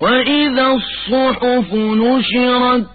وإذا الصحف نشرت